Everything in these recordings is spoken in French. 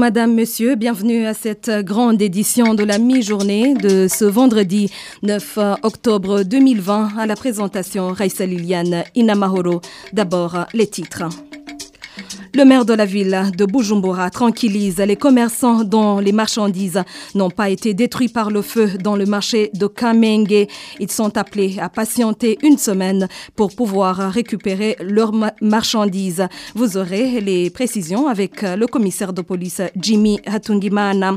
Madame, Monsieur, bienvenue à cette grande édition de la mi-journée de ce vendredi 9 octobre 2020 à la présentation Raissa Liliane Inamahoro. D'abord les titres. Le maire de la ville de Bujumbura tranquillise les commerçants dont les marchandises n'ont pas été détruites par le feu dans le marché de Kamenge. Ils sont appelés à patienter une semaine pour pouvoir récupérer leurs marchandises. Vous aurez les précisions avec le commissaire de police Jimmy Hatungimana.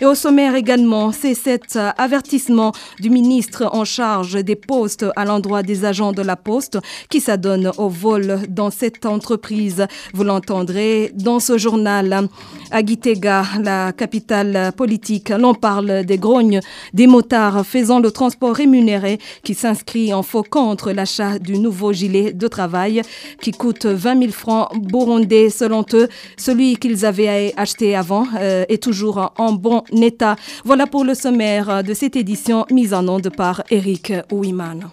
Et au sommaire également, c'est cet avertissement du ministre en charge des postes à l'endroit des agents de la poste qui s'adonnent au vol dans cette entreprise. Vous l'entendez dans ce journal. À Gitega, la capitale politique, l'on parle des grognes des motards faisant le transport rémunéré qui s'inscrit en faux contre l'achat du nouveau gilet de travail qui coûte 20 000 francs burundais selon eux. Celui qu'ils avaient acheté avant euh, est toujours en bon état. Voilà pour le sommaire de cette édition mise en onde par Eric Ouiman.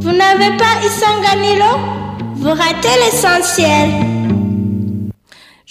Vous n'avez pas Isanganilo vous ratez l'essentiel.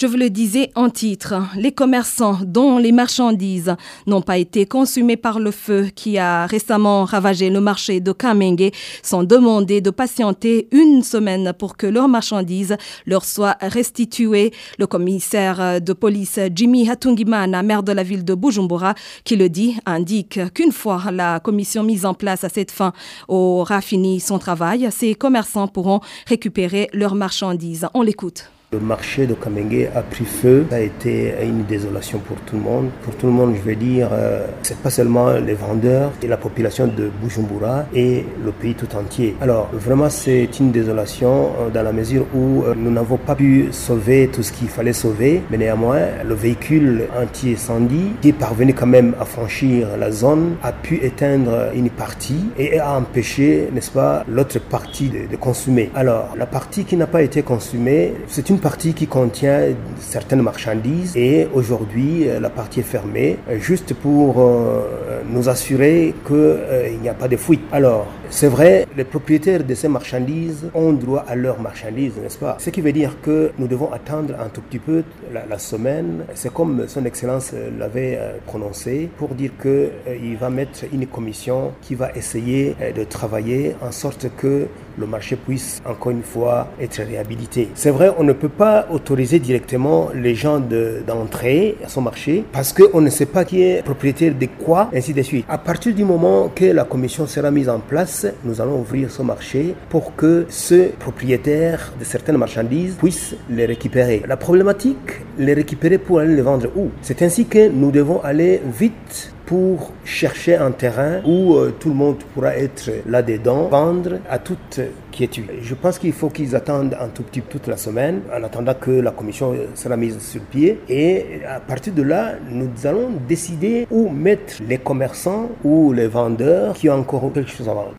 Je vous le disais en titre, les commerçants dont les marchandises n'ont pas été consumées par le feu qui a récemment ravagé le marché de Kamenge sont demandés de patienter une semaine pour que leurs marchandises leur soient restituées. Le commissaire de police Jimmy Hatungimana, maire de la ville de Bujumbura, qui le dit, indique qu'une fois la commission mise en place à cette fin aura fini son travail, ces commerçants pourront récupérer leurs marchandises. On l'écoute. Le marché de Kamenge a pris feu. Ça a été une désolation pour tout le monde. Pour tout le monde, je veux dire, euh, c'est pas seulement les vendeurs et la population de Bujumbura et le pays tout entier. Alors, vraiment, c'est une désolation euh, dans la mesure où euh, nous n'avons pas pu sauver tout ce qu'il fallait sauver. Mais néanmoins, le véhicule anti-incendie qui est parvenu quand même à franchir la zone a pu éteindre une partie et a empêché, n'est-ce pas, l'autre partie de, de consommer. Alors, la partie qui n'a pas été consumée, c'est une partie qui contient certaines marchandises et aujourd'hui euh, la partie est fermée euh, juste pour euh, nous assurer qu'il n'y a pas de fuite. Alors, c'est vrai, les propriétaires de ces marchandises ont droit à leurs marchandises, n'est-ce pas? Ce qui veut dire que nous devons attendre un tout petit peu la, semaine. C'est comme son Excellence l'avait prononcé pour dire qu'il va mettre une commission qui va essayer de travailler en sorte que le marché puisse encore une fois être réhabilité. C'est vrai, on ne peut pas autoriser directement les gens d'entrer à son marché parce qu'on ne sait pas qui est propriétaire de quoi, ainsi de suite. À partir du moment que la commission sera mise en place, nous allons ouvrir ce marché pour que ce propriétaire de certaines marchandises puisse les récupérer. La problématique, les récupérer pour aller les vendre où? C'est ainsi que nous devons aller vite pour chercher un terrain où euh, tout le monde pourra être là-dedans, vendre à toute quiétude. Je pense qu'il faut qu'ils attendent un tout petit toute la semaine en attendant que la commission sera mise sur pied et à partir de là, nous allons décider où mettre les commerçants ou les vendeurs qui ont encore quelque chose à vendre.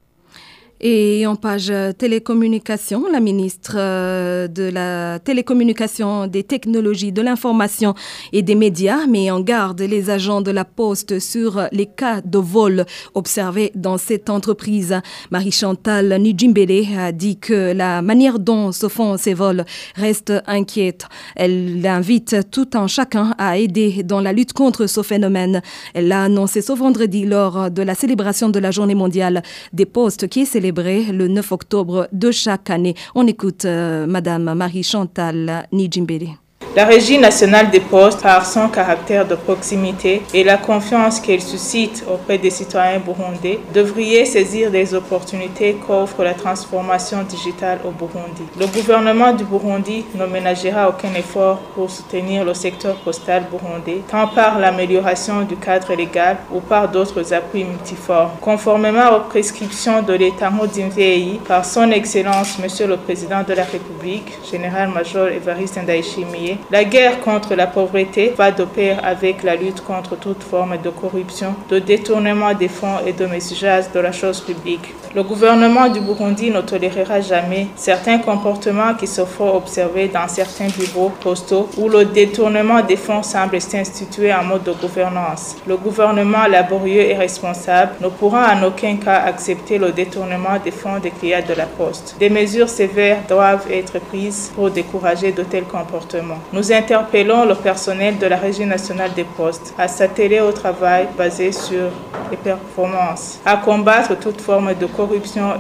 Et en page télécommunication, la ministre euh, de la télécommunication, des technologies, de l'information et des médias met en garde les agents de la Poste sur les cas de vol observés dans cette entreprise. Marie-Chantal Nijimbele a dit que la manière dont se font ces vols reste inquiète. Elle invite tout un chacun à aider dans la lutte contre ce phénomène. Elle l'a annoncé ce vendredi lors de la célébration de la journée mondiale des postes qui est célébrée le 9 octobre de chaque année. On écoute euh, Madame Marie-Chantal Nijimbele. La Régie nationale des postes, par son caractère de proximité et la confiance qu'elle suscite auprès des citoyens burundais, devrait saisir des opportunités qu'offre la transformation digitale au Burundi. Le gouvernement du Burundi ne ménagera aucun effort pour soutenir le secteur postal burundais, tant par l'amélioration du cadre légal ou par d'autres appuis multiformes. Conformément aux prescriptions de l'État Modinvei par son Excellence Monsieur le Président de la République, Général-Major Evariste Ndayishimiye, la guerre contre la pauvreté va de pair avec la lutte contre toute forme de corruption, de détournement des fonds et de messages de la chose publique. Le gouvernement du Burundi ne tolérera jamais certains comportements qui se font observer dans certains bureaux postaux où le détournement des fonds semble s'instituer en mode de gouvernance. Le gouvernement laborieux et responsable ne pourra en aucun cas accepter le détournement des fonds des clients de la Poste. Des mesures sévères doivent être prises pour décourager de tels comportements. Nous interpellons le personnel de la Régie nationale des postes à s'atteler au travail basé sur les performances, à combattre toute forme de corruption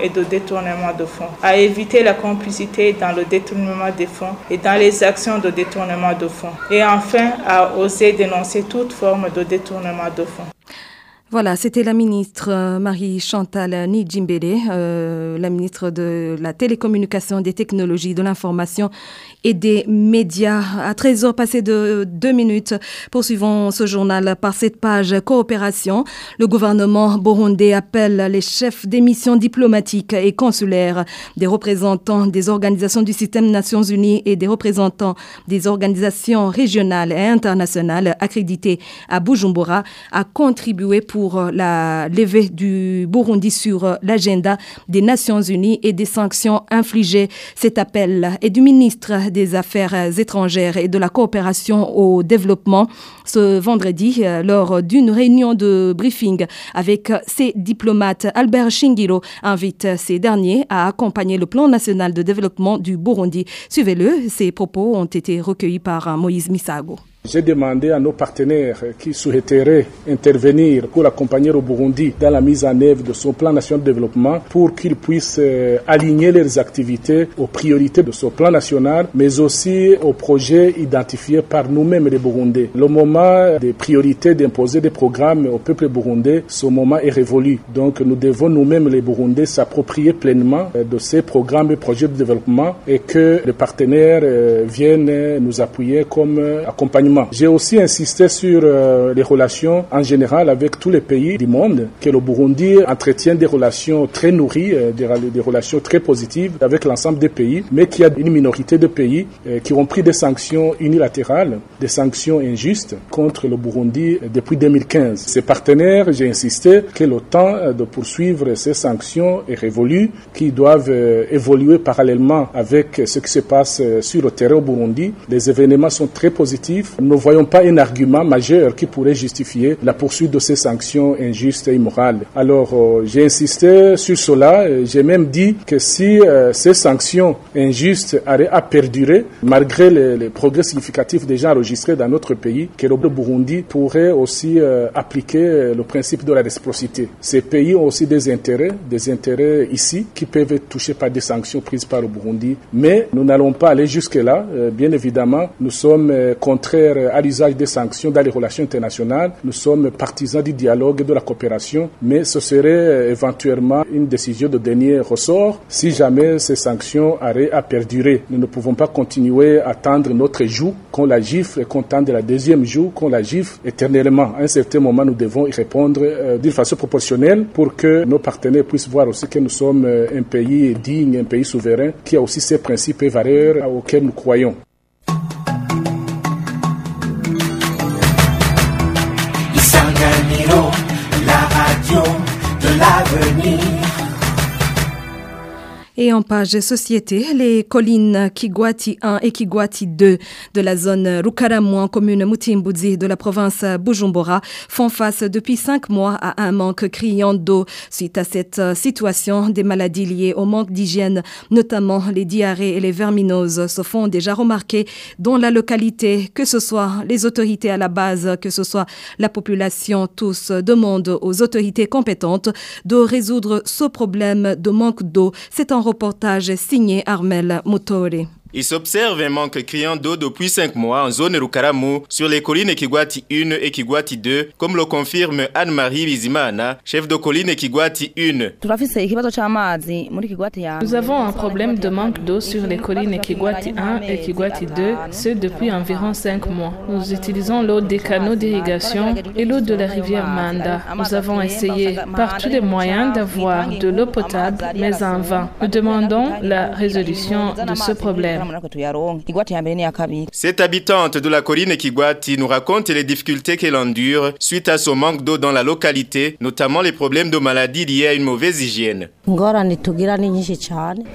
et de détournement de fonds, à éviter la complicité dans le détournement des fonds et dans les actions de détournement de fonds, et enfin à oser dénoncer toute forme de détournement de fonds. Voilà, c'était la ministre euh, Marie-Chantal Nijimbele, euh, la ministre de la Télécommunication, des Technologies, de l'Information et des médias. À 13h passé de deux minutes, poursuivons ce journal par cette page coopération. Le gouvernement burundais appelle les chefs des missions diplomatiques et consulaires, des représentants des organisations du système Nations Unies et des représentants des organisations régionales et internationales accréditées à Bujumbura à contribuer pour la levée du Burundi sur l'agenda des Nations Unies et des sanctions infligées. Cet appel est du ministre des Affaires étrangères et de la coopération au développement ce vendredi euh, lors d'une réunion de briefing avec ses diplomates. Albert Shingiro invite ces derniers à accompagner le plan national de développement du Burundi. Suivez-le, ces propos ont été recueillis par Moïse Misago. J'ai demandé à nos partenaires qui souhaiteraient intervenir pour accompagner le Burundi dans la mise en œuvre de son plan national de développement pour qu'ils puissent euh, aligner leurs activités aux priorités de ce plan national, mais aussi aux projets identifiés par nous-mêmes les Burundais. Le moment des priorités d'imposer des programmes au peuple burundais, ce moment est révolu. Donc nous devons nous-mêmes les Burundais s'approprier pleinement euh, de ces programmes et projets de développement et que les partenaires euh, viennent nous appuyer comme accompagnement j'ai aussi insisté sur euh, les relations en général avec tous les pays du monde, que le Burundi entretient des relations très nourries, euh, des, relations très positives avec l'ensemble des pays, mais qu'il y a une minorité de pays euh, qui ont pris des sanctions unilatérales, des sanctions injustes contre le Burundi depuis 2015. Ces partenaires, j'ai insisté que le temps de poursuivre ces sanctions est révolu, qui doivent évoluer parallèlement avec ce qui se passe sur le terrain au Burundi. Les événements sont très positifs nous ne voyons pas un argument majeur qui pourrait justifier la poursuite de ces sanctions injustes et immorales. Alors, euh, j'ai insisté sur cela. J'ai même dit que si euh, ces sanctions injustes allaient à perdurer, malgré les, progrès significatifs déjà enregistrés dans notre pays, que le Burundi pourrait aussi euh, appliquer le principe de la réciprocité. Ces pays ont aussi des intérêts, des intérêts ici qui peuvent être touchés par des sanctions prises par le Burundi. Mais nous n'allons pas aller jusque-là. bien évidemment, nous sommes contraires à l'usage des sanctions dans les relations internationales. Nous sommes partisans du dialogue et de la coopération, mais ce serait euh, éventuellement une décision de dernier ressort si jamais ces sanctions auraient à perdurer. Nous ne pouvons pas continuer à tendre notre joue qu'on la gifle et qu'on tende la deuxième joue qu'on la gifle éternellement. À un certain moment, nous devons y répondre euh, d'une façon proportionnelle pour que nos partenaires puissent voir aussi que nous sommes euh, un pays digne, un pays souverain qui a aussi ses principes et valeurs auxquels nous croyons. Et en page société, les collines Kigwati 1 et Kigwati 2 de la zone Rukaramouan, commune Mutimbudzi de la province Bujumbura, font face depuis cinq mois à un manque criant d'eau. Suite à cette situation, des maladies liées au manque d'hygiène, notamment les diarrhées et les verminoses, se font déjà remarquer dans la localité, que ce soit les autorités à la base, que ce soit la population, tous demandent aux autorités compétentes de résoudre ce problème de manque d'eau. C'est en reportage signé Armel Motori. Il s'observe un manque criant d'eau depuis 5 mois en zone Rukaramu sur les collines Kigwati 1 et Kigwati 2, comme le confirme Anne-Marie Bizimana, chef de colline Kigwati 1. Nous avons un problème de manque d'eau sur les collines Kigwati 1 et Kigwati 2, ce depuis environ 5 mois. Nous utilisons l'eau des canaux d'irrigation et l'eau de la rivière Manda. Nous avons essayé par tous les moyens d'avoir de l'eau potable, mais en vain. Nous demandons la résolution de ce problème. Cette habitante de la colline Kigwati nous raconte les difficultés qu'elle endure suite à son manque d'eau dans la localité, notamment les problèmes de maladies liés à une mauvaise hygiène. Nous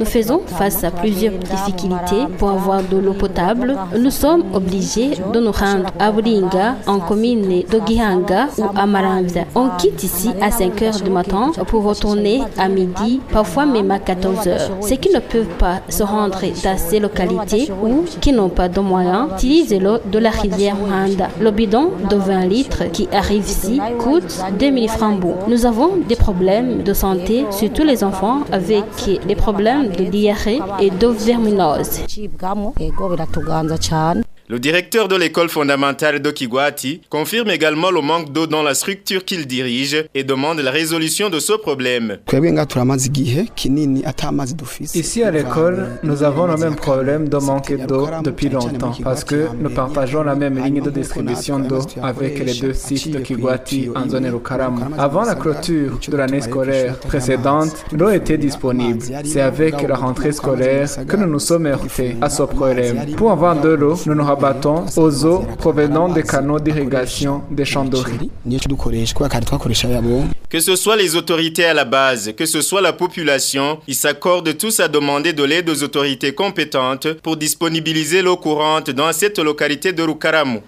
faisons face à plusieurs difficultés pour avoir de l'eau potable. Nous sommes obligés de nous rendre à Buringa, en commune de Gihanga ou à Maramvia. On quitte ici à 5 heures du matin pour retourner à midi, parfois même à 14 heures. Ceux qui ne peuvent pas se rendre dans ces localités ou qui n'ont pas de moyens utilisent l'eau de la rivière Manda. Le bidon de 20 litres qui arrive ici coûte 2000 francs. Nous avons des problèmes de santé, surtout les enfants avec des problèmes de diarrhée et de verminose. Le directeur de l'école fondamentale d'Okigwati confirme également le manque d'eau dans la structure qu'il dirige et demande la résolution de ce problème. Ici à l'école, nous avons le même problème de manque d'eau depuis longtemps parce que nous partageons la même ligne de distribution d'eau avec les deux sites de Kigwati en zone Rukaram. Avant la clôture de l'année scolaire précédente, l'eau était disponible. C'est avec la rentrée scolaire que nous nous sommes heurtés à ce problème. Pour avoir de l'eau, nous nous aux eaux provenant des canaux d'irrigation des champs de riz. Que ce soit les autorités à la base, que ce soit la population, ils s'accordent tous à demander de l'aide aux autorités compétentes pour disponibiliser l'eau courante dans cette localité de Rukaramu.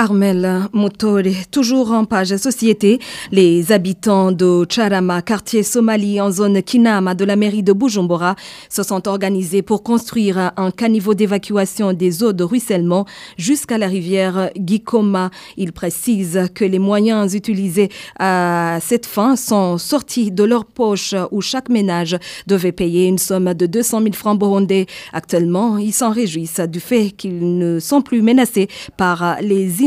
Armel Motore, toujours en page société, les habitants de Charama, quartier Somalie en zone Kinama de la mairie de Bujumbura, se sont organisés pour construire un caniveau d'évacuation des eaux de ruissellement jusqu'à la rivière Gikoma. Ils précisent que les moyens utilisés à cette fin sont sortis de leur poche où chaque ménage devait payer une somme de 200 000 francs burundais. Actuellement, ils s'en réjouissent du fait qu'ils ne sont plus menacés par les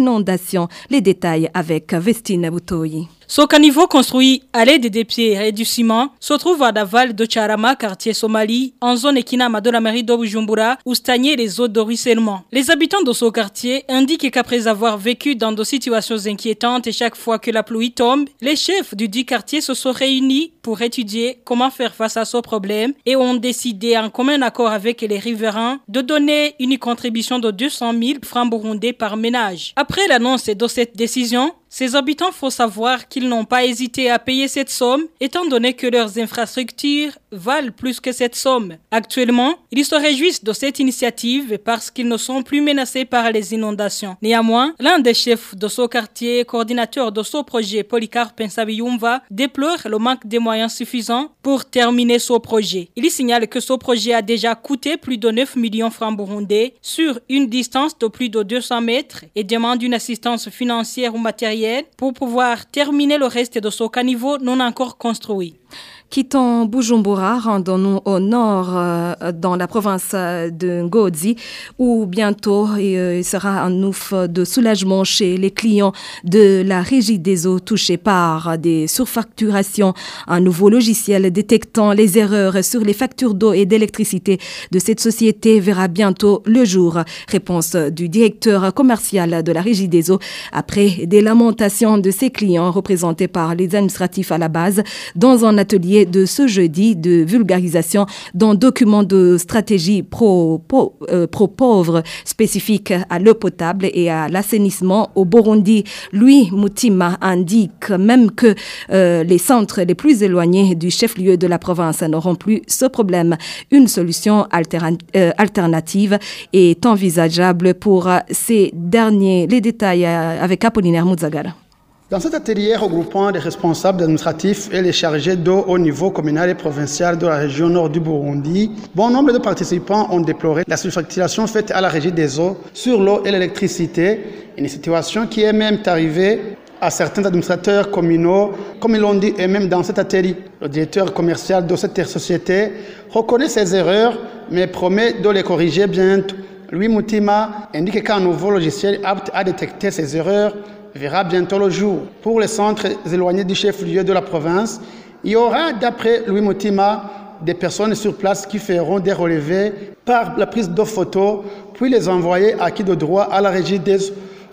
Les détails avec Vestine Boutoyi. Ce caniveau construit à l'aide des pierres et du ciment se trouve à l'aval de Charama, quartier Somalie, en zone Ekinama de la mairie de Bujumbura, où stagnaient les eaux de ruissellement. Les habitants de ce quartier indiquent qu'après avoir vécu dans des situations inquiétantes et chaque fois que la pluie tombe, les chefs du dit quartier se sont réunis pour étudier comment faire face à ce problème et ont décidé en commun accord avec les riverains de donner une contribution de 200 000 francs burundais par ménage. Après l'annonce de cette décision, ces habitants font savoir qu'ils n'ont pas hésité à payer cette somme, étant donné que leurs infrastructures valent plus que cette somme. Actuellement, ils se réjouissent de cette initiative parce qu'ils ne sont plus menacés par les inondations. Néanmoins, l'un des chefs de ce quartier, coordinateur de ce projet, Polycarpe Pensabiyumva, déplore le manque de moyens suffisants pour terminer ce projet. Il signale que ce projet a déjà coûté plus de 9 millions francs burundais sur une distance de plus de 200 mètres et demande une assistance financière ou matérielle pour pouvoir terminer le reste de ce caniveau non encore construit. Quittant Bujumbura, rendons-nous au nord euh, dans la province de Ngozi où bientôt euh, il sera un ouf de soulagement chez les clients de la régie des eaux touchés par des surfacturations. Un nouveau logiciel détectant les erreurs sur les factures d'eau et d'électricité de cette société verra bientôt le jour. Réponse du directeur commercial de la régie des eaux après des lamentations de ses clients représentés par les administratifs à la base dans un atelier de ce jeudi de vulgarisation d'un document de stratégie pro-pauvre pro, spécifique à l'eau potable et à l'assainissement au Burundi. Louis Moutima indique même que euh, les centres les plus éloignés du chef-lieu de la province n'auront plus ce problème. Une solution euh, alternative est envisageable pour ces derniers. Les détails euh, avec Apollinaire Mouzagara. Dans cet atelier regroupant les responsables administratifs et les chargés d'eau au niveau communal et provincial de la région nord du Burundi, bon nombre de participants ont déploré la surfacturation faite à la régie des eaux sur l'eau et l'électricité, une situation qui est même arrivée à certains administrateurs communaux, comme ils l'ont dit eux-mêmes dans cet atelier. Le directeur commercial de cette société reconnaît ses erreurs, mais promet de les corriger bientôt. Louis Moutima indique qu'un nouveau logiciel apte à détecter ces erreurs verra bientôt le jour. Pour les centres éloignés du chef-lieu de la province, il y aura, d'après Louis Moutima, des personnes sur place qui feront des relevés par la prise de photos, puis les envoyer à qui de droit à la régie des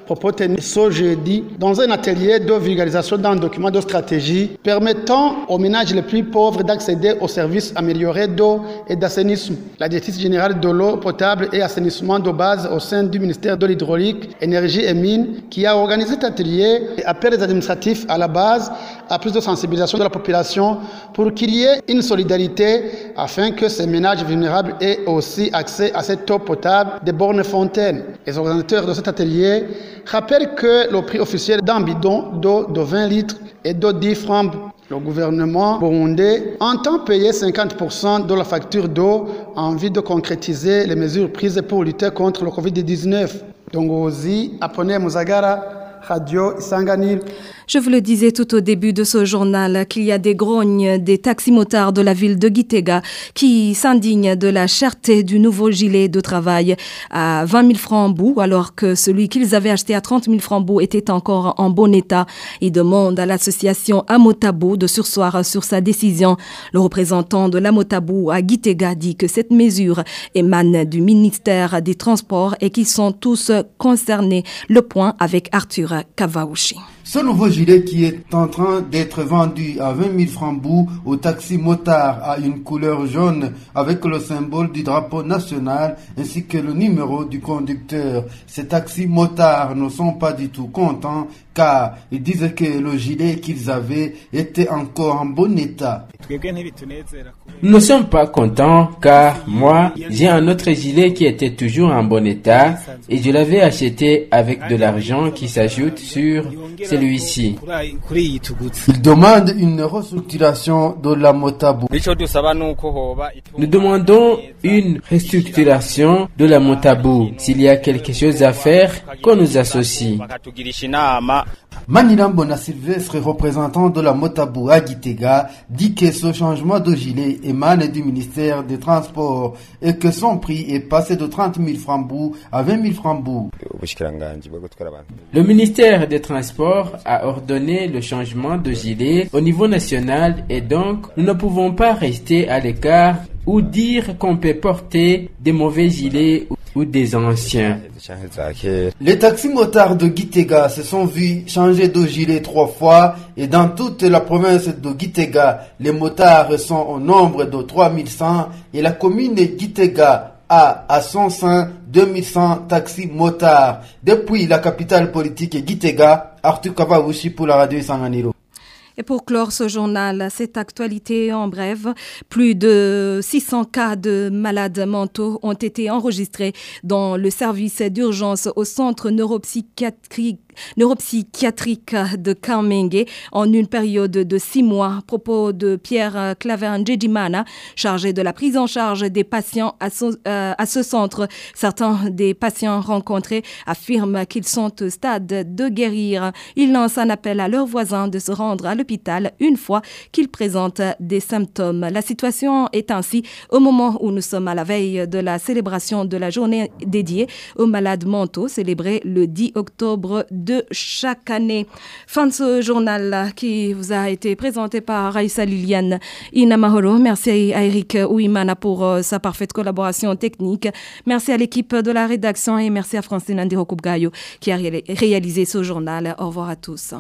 propos tenus ce jeudi dans un atelier de vulgarisation d'un document de stratégie permettant aux ménages les plus pauvres d'accéder aux services améliorés d'eau et d'assainissement. La directrice générale de l'eau potable et assainissement de base au sein du ministère de l'Hydraulique, Énergie et Mines, qui a organisé cet atelier, appelle les administratifs à la base à plus de sensibilisation de la population pour qu'il y ait une solidarité afin que ces ménages vulnérables aient aussi accès à cette eau potable des bornes fontaines. Les organisateurs de cet atelier rappellent que le prix officiel d'un bidon d'eau de 20 litres est de 10 francs. Le gouvernement burundais entend payer 50% de la facture d'eau en vue de concrétiser les mesures prises pour lutter contre le Covid-19. Donc, aussi, apprenez Muzagara, Radio Isanganil. Je vous le disais tout au début de ce journal qu'il y a des grognes des taximotards de la ville de Gitega qui s'indignent de la cherté du nouveau gilet de travail à 20 000 francs bout alors que celui qu'ils avaient acheté à 30 000 francs bout était encore en bon état. Ils demandent à l'association Amotabou de sursoir sur sa décision. Le représentant de l'Amotabou à Gitega dit que cette mesure émane du ministère des Transports et qu'ils sont tous concernés. Le point avec Arthur Kavaouchi. Ce nouveau gilet qui est en train d'être vendu à 20 000 francs bout au taxi motard a une couleur jaune avec le symbole du drapeau national ainsi que le numéro du conducteur. Ces taxis motards ne sont pas du tout contents car ils disent que le gilet qu'ils avaient était encore en bon état. Nous ne sommes pas contents car moi j'ai un autre gilet qui était toujours en bon état et je l'avais acheté avec de l'argent qui s'ajoute sur celui-ci. Ils demandent une restructuration de la Motabou. Nous demandons une restructuration de la Motabou. S'il y a quelque chose à faire, qu'on nous associe. Manilambo Sylvestre, représentant de la Motabou à Gitega, dit que ce changement de gilet émane du ministère des Transports et que son prix est passé de 30 000 francs à 20 000 francs. Le ministère des Transports a ordonné le changement de gilet au niveau national et donc nous ne pouvons pas rester à l'écart ou dire qu'on peut porter des mauvais gilets ou des anciens. Les taxis-motards de Gitega se sont vus changer de gilet trois fois et dans toute la province de Gitega, les motards sont au nombre de 3100 et la commune de Gitega a à son sein 2100 taxis-motards. Depuis la capitale politique Gitega, Arthur Kavaouchi pour la radio Sanganiro. Et pour clore ce journal, cette actualité en bref, plus de 600 cas de malades mentaux ont été enregistrés dans le service d'urgence au centre neuropsychiatrique de Kamenge en une période de six mois. Propos de Pierre Claver Njejimana, chargé de la prise en charge des patients euh, à ce centre. Certains des patients rencontrés affirment qu'ils sont au stade de guérir. Ils lancent un appel à leurs voisins de se rendre à l'hôpital une fois qu'ils présentent des symptômes. La situation est ainsi au moment où nous sommes à la veille de la célébration de la journée dédiée aux malades mentaux, célébrée le 10 octobre de chaque année. Fin de ce journal qui vous a été présenté par Raissa Liliane Inamahoro. Merci à Eric Ouimana pour euh, sa parfaite collaboration technique. Merci à l'équipe de la rédaction et merci à Francine Andiro qui a réalisé ce journal. Au revoir à tous.